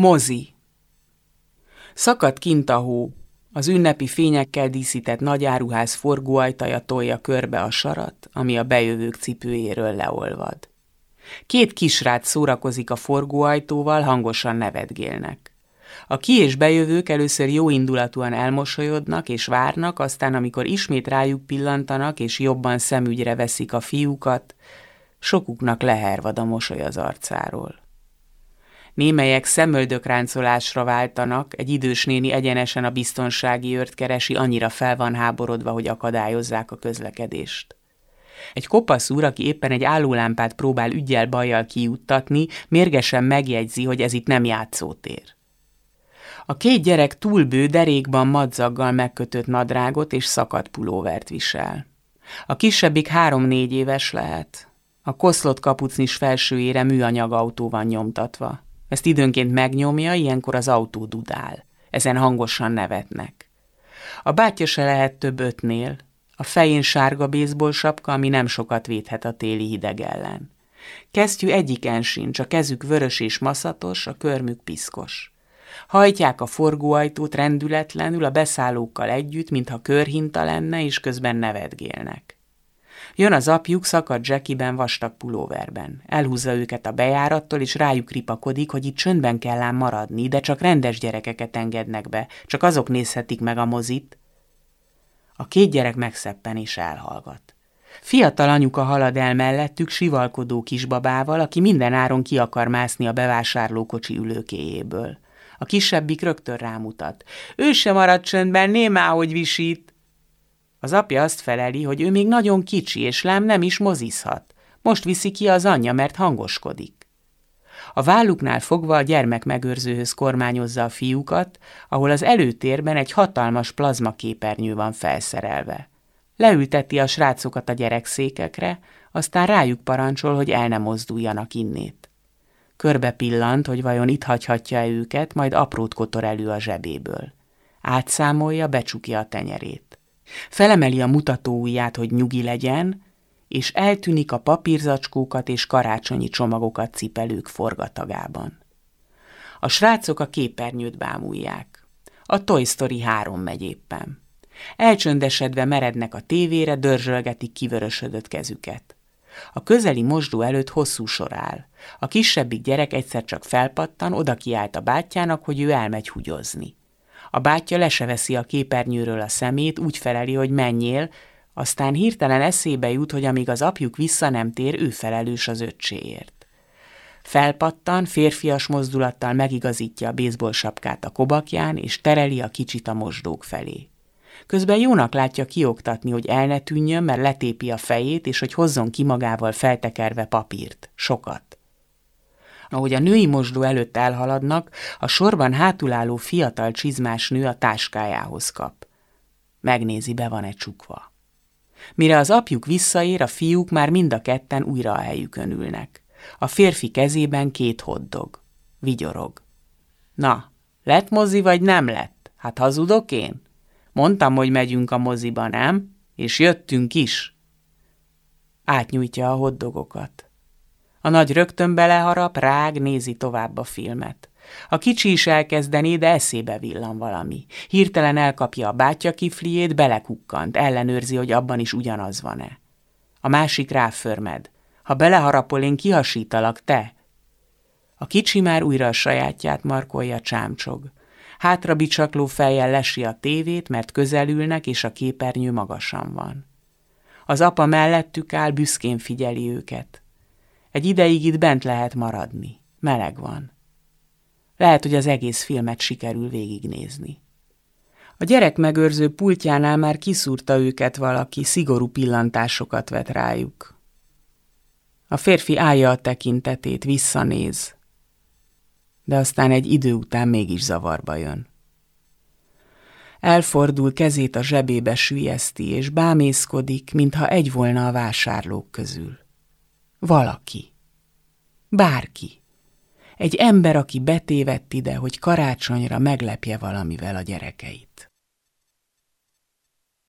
Mozi. Szakadt kint a hó. Az ünnepi fényekkel díszített nagyáruház forgóajtaja tolja körbe a sarat, ami a bejövők cipőjéről leolvad. Két kisrác szórakozik a forgóajtóval, hangosan nevetgélnek. A ki- és bejövők először jó indulatúan elmosolyodnak és várnak, aztán amikor ismét rájuk pillantanak és jobban szemügyre veszik a fiúkat, sokuknak lehervad a mosoly az arcáról. Némelyek szemöldökráncolásra váltanak, egy idős néni egyenesen a biztonsági őrt keresi, annyira fel van háborodva, hogy akadályozzák a közlekedést. Egy kopasz úr, aki éppen egy állólámpát próbál ügyel bajjal kijuttatni, mérgesen megjegyzi, hogy ez itt nem játszótér. A két gyerek túlbő derékban madzaggal megkötött nadrágot és szakadt pulóvert visel. A kisebbik három-négy éves lehet. A koszlott kapucnis felsőjére műanyag autó van nyomtatva. Ezt időnként megnyomja, ilyenkor az autó dudál. Ezen hangosan nevetnek. A bátyja se lehet több ötnél. A fején sárga baseball sapka, ami nem sokat védhet a téli hideg ellen. Kesztyű egyiken sincs, a kezük vörös és maszatos, a körmük piszkos. Hajtják a forgóajtót rendületlenül a beszállókkal együtt, mintha körhinta lenne, és közben nevetgélnek. Jön az apjuk szakadt zsekiben, vastag pulóverben. Elhúzza őket a bejárattól, és rájuk ripakodik, hogy itt csöndben kell ám maradni, de csak rendes gyerekeket engednek be, csak azok nézhetik meg a mozit. A két gyerek megszeppen és elhallgat. Fiatal anyuka halad el mellettük sivalkodó kisbabával, aki minden áron ki akar mászni a bevásárlókocsi ülőkéjéből. A kisebbik rögtön rámutat. Ő sem marad csöndben, némá, hogy visít. Az apja azt feleli, hogy ő még nagyon kicsi, és lám nem is mozizhat. Most viszi ki az anyja, mert hangoskodik. A válluknál fogva a gyermek megőrzőhöz kormányozza a fiúkat, ahol az előtérben egy hatalmas plazmaképernyő van felszerelve. Leülteti a srácokat a gyerekszékekre, aztán rájuk parancsol, hogy el ne mozduljanak innét. Körbe pillant, hogy vajon itt hagyhatja-e őket, majd aprót kotor elő a zsebéből. Átszámolja, becsukja a tenyerét. Felemeli a mutató ujját, hogy nyugi legyen, és eltűnik a papírzacskókat és karácsonyi csomagokat cipelők forgatagában. A srácok a képernyőt bámulják. A Toy Story 3 megy éppen. Elcsöndesedve merednek a tévére, dörzsölgetik kivörösödött kezüket. A közeli mosdó előtt hosszú sor áll. A kisebbik gyerek egyszer csak felpattan, oda kiált a bátyjának, hogy ő elmegy hugyozni. A bátyja leseveszi a képernyőről a szemét, úgy feleli, hogy menjél, aztán hirtelen eszébe jut, hogy amíg az apjuk vissza nem tér, ő felelős az öccséért. Felpattan, férfias mozdulattal megigazítja a baseball sapkát a kobakján, és tereli a kicsit a mosdók felé. Közben jónak látja kioktatni, hogy el ne tűnjön, mert letépi a fejét, és hogy hozzon ki magával feltekerve papírt. Sokat. Ahogy a női mosdó előtt elhaladnak, a sorban hátulálló fiatal csizmás nő a táskájához kap. Megnézi, be van-e csukva. Mire az apjuk visszaér, a fiúk már mind a ketten újra a helyükön ülnek. A férfi kezében két hoddog. Vigyorog. Na, lett mozi vagy nem lett? Hát hazudok én? Mondtam, hogy megyünk a moziba, nem? És jöttünk is. Átnyújtja a hoddogokat. A nagy rögtön beleharap, rág, nézi tovább a filmet. A kicsi is elkezdeni, de eszébe villan valami. Hirtelen elkapja a bátya kifliét, belekukkant, ellenőrzi, hogy abban is ugyanaz van-e. A másik ráförmed. Ha beleharapol, én kihasítalak, te. A kicsi már újra a sajátját markolja, csámcsog. Hátra bicsakló fejjel lesi a tévét, mert közelülnek, és a képernyő magasan van. Az apa mellettük áll, büszkén figyeli őket. Egy ideig itt bent lehet maradni. Meleg van. Lehet, hogy az egész filmet sikerül végignézni. A gyerek megőrző pultjánál már kiszúrta őket valaki, szigorú pillantásokat vet rájuk. A férfi állja a tekintetét, visszanéz, de aztán egy idő után mégis zavarba jön. Elfordul, kezét a zsebébe sülyezti, és bámészkodik, mintha egy volna a vásárlók közül. Valaki. Bárki. Egy ember, aki betévedt ide, hogy karácsonyra meglepje valamivel a gyerekeit.